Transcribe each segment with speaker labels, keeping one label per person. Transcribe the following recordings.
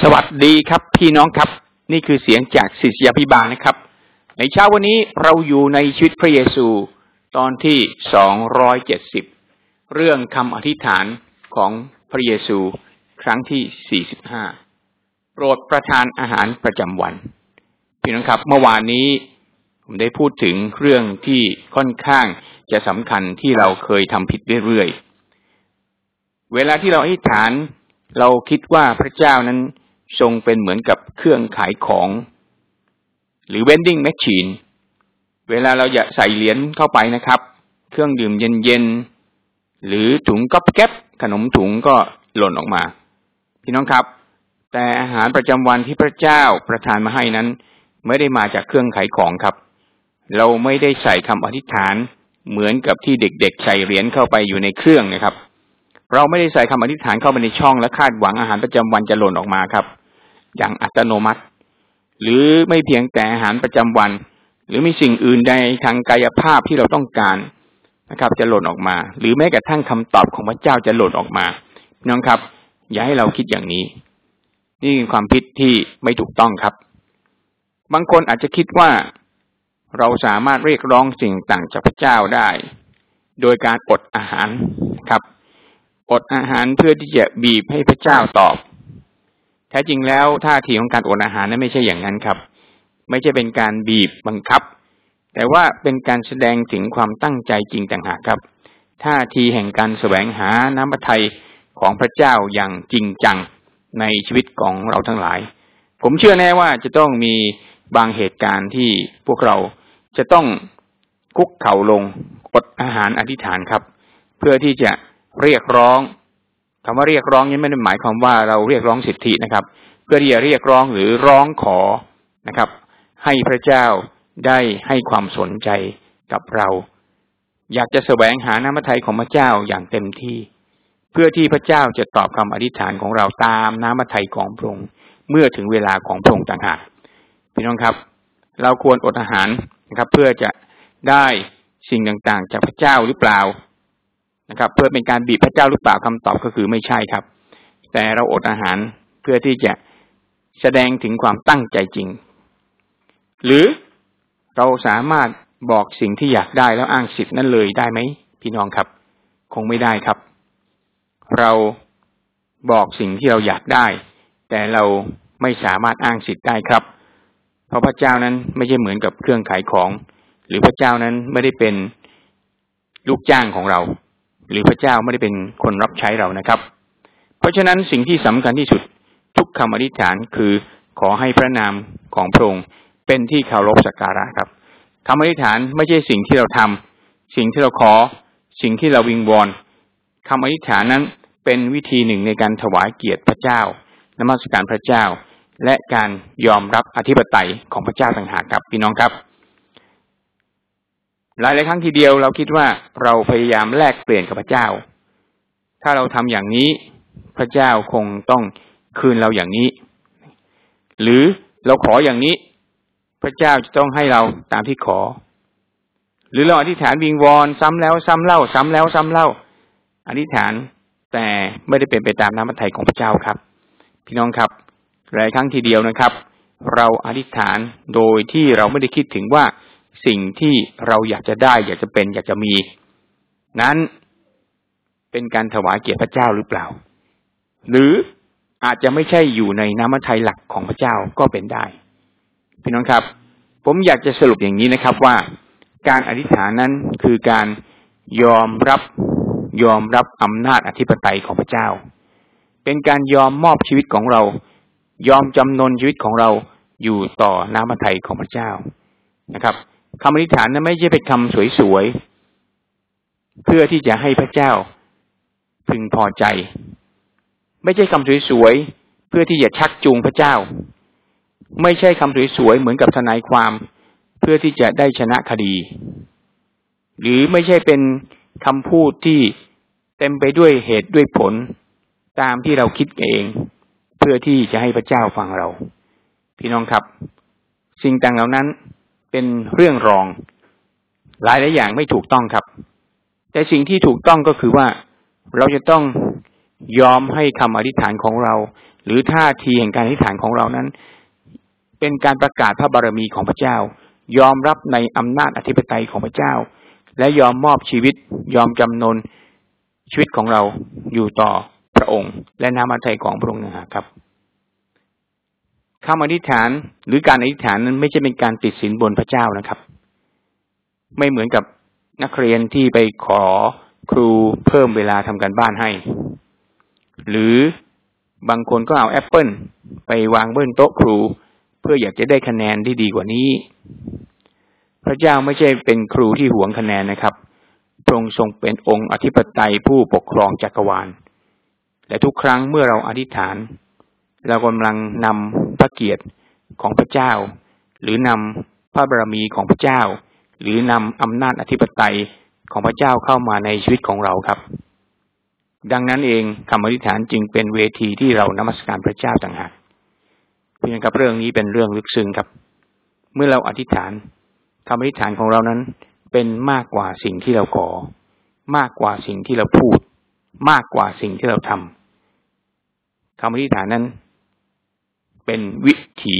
Speaker 1: สวัสดีครับพี่น้องครับ นี่คือเสียงจากศิษยาพิบาลนะครับ ในเช้าวันนี้เราอยู่ในชีวิตพระเยซูตอนที่สองร้อยเจ็ดสิบเรื่องคำอธิษฐานของพระเยซูครั้งที่สี่สิบห้าโปรดประทานอาหารประจำวัน พี่น้องครับ เมื่อวานนี้ผมได้พูดถึงเรื่องที่ค่อนข้างจะสำคัญที่เราเคยทำผิดเรื่อยๆเวลาที่เราอธิษฐานเราคิดว่าพระเจ้านั้น ทรงเป็นเหมือนกับเครื่องขายของ หรือ vending machine เวลาเราอยากใส่เหรียญเข้าไปนะครับ เครื่องดื่มเย็นๆ หรือถุงก๊อบแก๊บขนมถุงก็หล่นออกมา พี่น้องครับ แต่อาหารประจำวันที่พระเจ้าประทานมาให้นั้น ไม่ได้มาจากเครื่องขายของครับ เราไม่ได้ใส่คำอธิษฐานเหมือนกับที่เด็กๆ ใส่เหรียญเข้าไปอยู่ในเครื่องนะครับ เราไม่ได้ใส่คำอธิษฐานเข้าไปในช่องและคาดหวังอาหารประจำวันจะหล่นออกมาครับ อย่างอัตโนมัติ หรือไม่เพียงแต่อาหารประจำวัน หรือมีสิ่งอื่นใดทางกายภาพที่เราต้องการนะครับ จะหล่นออกมา หรือแม้กระทั่งคำตอบของพระเจ้าจะหล่นออกมาน้องครับ อย่าให้เราคิดอย่างนี้ นี่คือความคิดที่ไม่ถูกต้องครับ บางคนอาจจะคิดว่าเราสามารถเรียกร้องสิ่งต่างจากพระเจ้าได้ โดยการอดอาหารครับ อดอาหารเพื่อที่จะบีบให้พระเจ้าตอบ แท้จริงแล้วท่าทีของการอดอาหารนั้นไม่ใช่อย่างนั้นครับ ไม่ใช่เป็นการบีบบังคับ แต่ว่าเป็นการแสดงถึงความตั้งใจจริงต่างหากครับ ท่าทีแห่งการแสวงหาน้ำพระทัยของพระเจ้าอย่างจริงจังในชีวิตของเราทั้งหลาย ผมเชื่อแน่ว่าจะต้องมีบางเหตุการณ์ที่พวกเราจะต้องคุกเข่าลงอดอาหารอธิษฐานครับ เพื่อที่จะเรียกร้อง คำว่าเรียกร้องนี้ไม่ได้หมายความว่าเราเรียกร้องสิทธินะครับ เพื่อที่จะเรียกร้องหรือร้องขอนะครับ ให้พระเจ้าได้ให้ความสนใจกับเรา อยากจะแสวงหาน้ำพระทัยของพระเจ้าอย่างเต็มที่ เพื่อที่พระเจ้าจะตอบคำอธิษฐานของเราตามน้ำพระทัยของพระองค์เมื่อถึงเวลาของพระองค์ต่างหากพี่น้องครับ เราควรอดอาหารนะครับ เพื่อจะได้สิ่งต่างๆ จากพระเจ้าหรือเปล่า นะครับ เพื่อเป็นการบีบพระเจ้าหรือเปล่าคำตอบก็คือไม่ใช่ครับ แต่เราอดอาหารเพื่อที่จะแสดงถึงความตั้งใจจริง หรือเราสามารถบอกสิ่งที่อยากได้แล้วอ้างสิทธิ์นั้นเลยได้ไหมพี่น้องครับ คงไม่ได้ครับ เราบอกสิ่งที่เราอยากได้ แต่เราไม่สามารถอ้างสิทธิ์ได้ครับ เพราะพระเจ้านั้นไม่ใช่เหมือนกับเครื่องขายของ หรือพระเจ้านั้นไม่ได้เป็นลูกจ้างของเรา หรือพระเจ้าไม่ได้เป็นคนรับใช้เรานะครับ เพราะฉะนั้นสิ่งที่สำคัญที่สุดทุกคำอธิษฐานคือขอให้พระนามของพระองค์เป็นที่เคารพสักการะครับคำอธิษฐานไม่ใช่สิ่งที่เราทำสิ่งที่เราขอ สิ่งที่เราวิงวอนคำอธิษฐานนั้นเป็นวิธีหนึ่งในการถวายเกียรติพระเจ้านมัสการพระเจ้า และการยอมรับอธิปไตยของพระเจ้าต่างหากครับพี่น้องครับ หลายหลายครั้งทีเดียวเราคิดว่าเราพยายามแลกเปลี่ยนกับพระเจ้า ถ้าเราทำอย่างนี้พระเจ้าคงต้องคืนเราอย่างนี้ หรือเราขออย่างนี้ พระเจ้าจะต้องให้เราตามที่ขอ หรือเราอธิษฐานวิงวอนซ้ำแล้วซ้ำเล่า ซ้ำแล้วซ้ำเล่า อธิษฐานแต่ไม่ได้เป็นไปตามน้ำพระทัยของพระเจ้าครับ พี่น้องครับ หลายครั้งทีเดียวนะครับ เราอธิษฐานโดยที่เราไม่ได้คิดถึงว่า สิ่งที่เราอยากจะได้ อยากจะเป็น อยากจะมี นั้นเป็นการถวายเกียรติพระเจ้าหรือเปล่า หรืออาจจะไม่ใช่อยู่ในน้ำมันไทยหลักของพระเจ้าก็เป็นได้ พี่น้องครับ ผมอยากจะสรุปอย่างนี้นะครับว่า การอธิษฐานนั้นคือการยอมรับยอมรับอำนาจอธิปไตยของพระเจ้า เป็นการยอมมอบชีวิตของเรา ยอมจำนนชีวิตของเราอยู่ต่อน้ำมันไทยของพระเจ้านะครับ คำอธิษฐานนั้นไม่ใช่เป็นคำสวยๆ เพื่อที่จะให้พระเจ้าพึงพอใจ ไม่ใช่คำสวยๆ เพื่อที่จะชักจูงพระเจ้า ไม่ใช่คำสวยๆ เหมือนกับทนายความเพื่อที่จะได้ชนะคดี หรือไม่ใช่เป็นคำพูดที่เต็มไปด้วยเหตุด้วยผล ตามที่เราคิดเอง เพื่อที่จะให้พระเจ้าฟังเรา พี่น้องครับ สิ่งต่างเหล่านั้น เป็นเรื่องรอง หลายหลายอย่างไม่ถูกต้องครับ แต่สิ่งที่ถูกต้องก็คือว่าเราจะต้องยอมให้คำอธิษฐานของเรา หรือท่าทีแห่งการอธิษฐานของเรานั้น เป็นการประกาศพระบารมีของพระเจ้า ยอมรับในอำนาจอธิปไตยของพระเจ้า และยอมมอบชีวิต ยอมจำนนชีวิตของเราอยู่ต่อพระองค์ และน้ำมันไทยของพระองค์นะครับ คำอธิษฐานหรือการอธิษฐานนั้นไม่ใช่เป็นการติดสินบนพระเจ้านะครับ ไม่เหมือนกับนักเรียนที่ไปขอครูเพิ่มเวลาทำการบ้านให้ หรือบางคนก็เอาแอปเปิลไปวางเบื้องโต๊ะครู เพื่ออยากจะได้คะแนนที่ดีกว่านี้ พระเจ้าไม่ใช่เป็นครูที่หวงคะแนนนะครับพระองค์ทรงเป็นองค์อธิปไตยผู้ปกครองจักรวาล และทุกครั้งเมื่อเราอธิษฐาน เรากำลังนำพระเกียรติของพระเจ้า หรือนำพระบารมีของพระเจ้า หรือนำอำนาจอธิปไตยของพระเจ้าเข้ามาในชีวิตของเราครับ ดังนั้นเองคำอธิษฐานจึงเป็นเวทีที่เรานมัสการพระเจ้าต่างหากเพียงกับเรื่องนี้เป็นเรื่องลึกซึ้งครับ เมื่อเราอธิษฐานคำอธิษฐานของเรานั้นเป็นมากกว่าสิ่งที่เราขอมากกว่าสิ่งที่เราพูด มากกว่าสิ่งที่เราทำคำอธิษฐานนั้น เป็นวิถี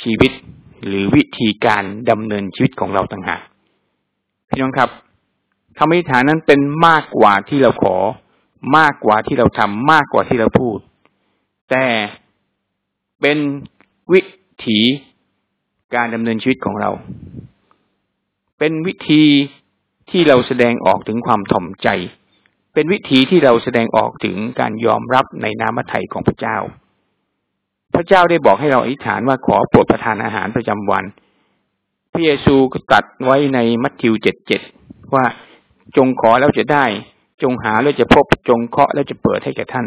Speaker 1: ชีวิต หรือวิธีการดำเนินชีวิตของเราต่างหากพี่น้องครับคำอธิษฐานนั้นเป็นมากกว่าที่เราขอ มากกว่าที่เราทำมากกว่าที่เราพูด แต่เป็นวิถีการดำเนินชีวิตของเรา เป็นวิธีที่เราแสดงออกถึงความถ่อมใจ เป็นวิธีที่เราแสดงออกถึงการยอมรับในนามไถ่ของพระเจ้า ระเจ้าได้บอกให้เราอธิษฐานว่าขอโปรดประทานอาหารประจำวัน พระเยซูก็ตัดไว้ในมัทธิวเจ็ดเจ็ดว่าจงขอแล้วจะได้ จงหาแล้วจะพบจงเคาะแล้วจะเปิดให้แก่ท่าน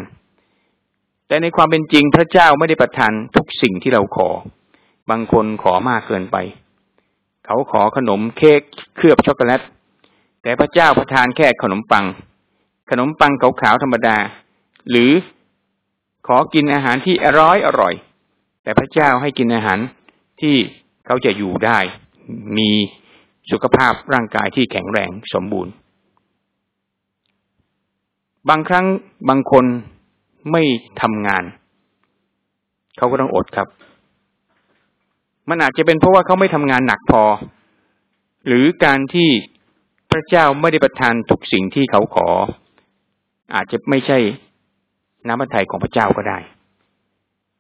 Speaker 1: แต่ในความเป็นจริงพระเจ้าไม่ได้ประทานทุกสิ่งที่เราขอ บางคนขอมากเกินไป เขาขอขนมเค้กเคลือบช็อกโกแลตแต่พระเจ้าประทานแค่ขนมปัง ขนมปังขาวๆธรรมดา หรือ ขอกินอาหารที่อร่อยอร่อย แต่พระเจ้าให้กินอาหารที่เขาจะอยู่ได้ มีสุขภาพร่างกายที่แข็งแรงสมบูรณ์ บางครั้งบางคนไม่ทำงาน เขาก็ต้องอดครับ มันอาจจะเป็นเพราะว่าเขาไม่ทำงานหนักพอ หรือการที่พระเจ้าไม่ได้ประทานทุกสิ่งที่เขาขอ อาจจะไม่ใช่ น้ำพระทัยของพระเจ้าก็ได้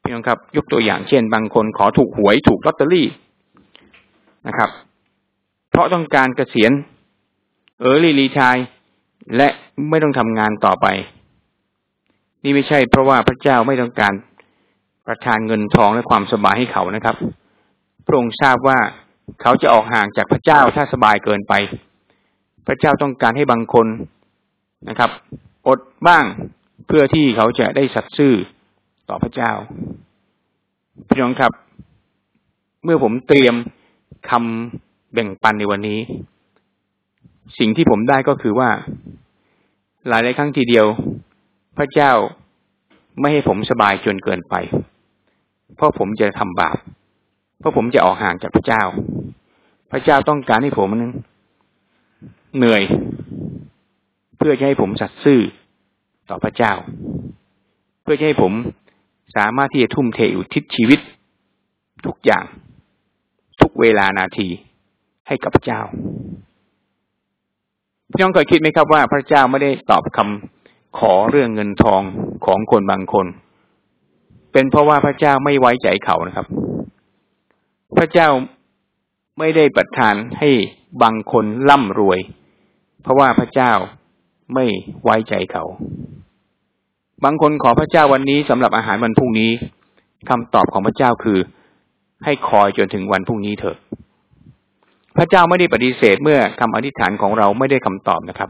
Speaker 1: พี่น้องครับ ยกตัวอย่างเช่น บางคนขอถูกหวยถูกลอตเตอรี่นะครับ เพราะต้องการเกษียณเออรีรีทายและไม่ต้องทำงานต่อไป นี่ไม่ใช่เพราะว่าพระเจ้าไม่ต้องการประทานเงินทองและความสบายให้เขานะครับ พระองค์ทราบว่าเขาจะออกห่างจากพระเจ้าถ้าสบายเกินไป พระเจ้าต้องการให้บางคนนะครับ อดบ้าง เพื่อที่เขาจะได้สัตย์ซื่อต่อพระเจ้า พี่น้องครับ เมื่อผมเตรียมคำแบ่งปันในวันนี้ สิ่งที่ผมได้ก็คือว่า หลายหลายครั้งทีเดียว พระเจ้าไม่ให้ผมสบายจนเกินไป เพราะผมจะทำบาป เพราะผมจะออกห่างจากพระเจ้า พระเจ้าต้องการให้ผมนั้นเหนื่อย เพื่อจะให้ผมสัตย์ซื่อ ต่อพระเจ้า เพื่อจะให้ผมสามารถที่จะทุ่มเทอุทิศชีวิต ทุกอย่าง ทุกเวลานาทีให้กับพระเจ้าพี่น้องเคยคิดไหมครับว่าพระเจ้าไม่ได้ตอบคำขอเรื่องเงินทองของคนบางคน เป็นเพราะว่าพระเจ้าไม่ไว้ใจเขานะครับ พระเจ้าไม่ได้ประทานให้บางคนร่ำรวย เพราะว่าพระเจ้าไม่ไว้ใจเขา บางคนขอพระเจ้าวันนี้สำหรับอาหารวันพรุ่งนี้คำตอบของพระเจ้าคือ ให้คอยจนถึงวันพรุ่งนี้เถอะ พระเจ้าไม่ได้ปฏิเสธเมื่อคำอธิษฐานของเราไม่ได้คำตอบนะครับ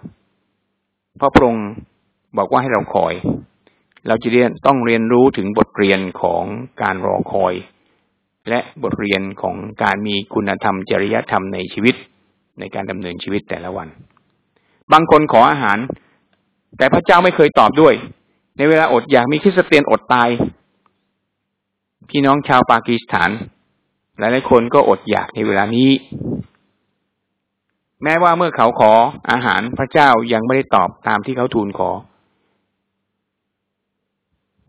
Speaker 1: เพราะพระองค์บอกว่าให้เราคอย เราจะเรียนต้องเรียนรู้ถึงบทเรียนของการรอคอย และบทเรียนของการมีคุณธรรมจริยธรรมในชีวิตในการดำเนินชีวิตแต่ละวัน บางคนขออาหาร แต่พระเจ้าไม่เคยตอบด้วย ในเวลาอดอยากมีคริสเตียนอดตาย พี่น้องชาวปากีสถาน หลายหลายคนก็อดอยากในเวลานี้ แม้ว่าเมื่อเขาขออาหารพระเจ้ายังไม่ได้ตอบตามที่เขาทูลขอ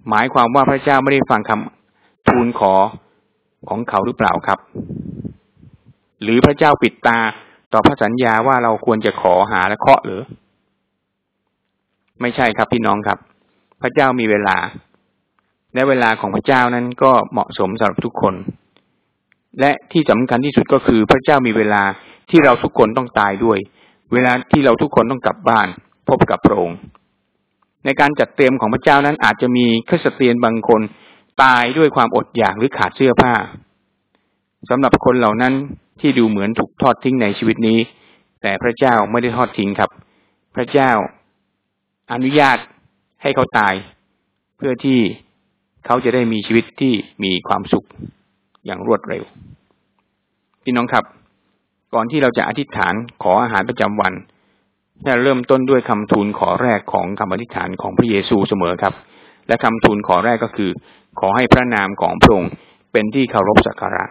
Speaker 1: หมายความว่าพระเจ้าไม่ได้ฟังคำทูลขอของเขาหรือเปล่าครับ หรือพระเจ้าปิดตาต่อพระสัญญาว่าเราควรจะขอหาและเคาะหรือ ไม่ใช่ครับพี่น้องครับ พระเจ้ามีเวลา และเวลาของพระเจ้านั้นก็เหมาะสมสำหรับทุกคน และที่สำคัญที่สุดก็คือพระเจ้ามีเวลาที่เราทุกคนต้องตายด้วย เวลาที่เราทุกคนต้องกลับบ้าน พบกับพระองค์ในการจัดเตรียมของพระเจ้านั้นอาจจะมีคริสเตียนบางคนตายด้วยความอดอยากหรือขาดเสื้อผ้าสำหรับคนเหล่านั้นที่ดูเหมือนถูกทอดทิ้งในชีวิตนี้ แต่พระเจ้าไม่ได้ทอดทิ้งครับ พระเจ้าอนุญาต ให้เขาตายเพื่อที่เขาจะได้มีชีวิตที่มีความสุขอย่างรวดเร็ว พี่น้องครับ ก่อนที่เราจะอธิษฐานขออาหารประจำวันจะเริ่มต้นด้วยคำทูลขอแรกของคำอธิษฐานของพระเยซูเสมอครับ และคำทูลขอแรกก็คือ ขอให้พระนามของพระองค์เป็นที่เคารพสักการะ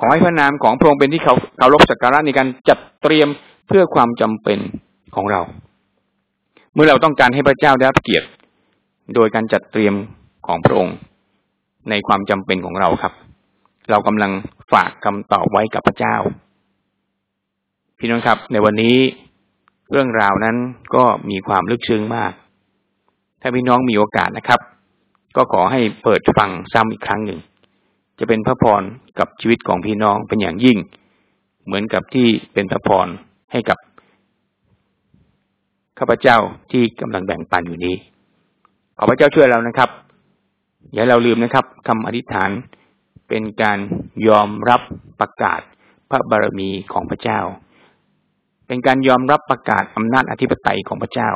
Speaker 1: ขอให้พระนามของพระองค์เป็นที่เคารพสักการะในการจัดเตรียมเพื่อความจำเป็นของเรา เมื่อเราต้องการให้พระเจ้าได้รับเกียรติ โดยการจัดเตรียมของพระองค์ ในความจำเป็นของเราครับ เรากำลังฝากคำตอบไว้กับพระเจ้า พี่น้องครับ ในวันนี้เรื่องราวนั้นก็มีความลึกซึ้งมาก ถ้าพี่น้องมีโอกาสนะครับ ก็ขอให้เปิดฟังซ้ำอีกครั้งหนึ่ง จะเป็นพระพรกับชีวิตของพี่น้องเป็นอย่างยิ่ง เหมือนกับที่เป็นพระพรให้กับ ข้าพเจ้าที่กำลังแบ่งปันอยู่นี้ ขอพระเจ้าช่วยเรานะครับ อย่าเราลืมนะครับคำอธิษฐานเป็นการยอมรับประกาศพระบารมีของพระเจ้า เป็นการยอมรับประกาศอำนาจอธิปไตยของพระเจ้า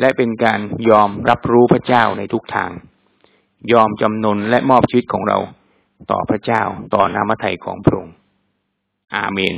Speaker 1: และเป็นการยอมรับรู้พระเจ้าในทุกทาง ยอมจำนนและมอบชีวิตของเราต่อพระเจ้าต่อนามไทยของพระองค์อาเมน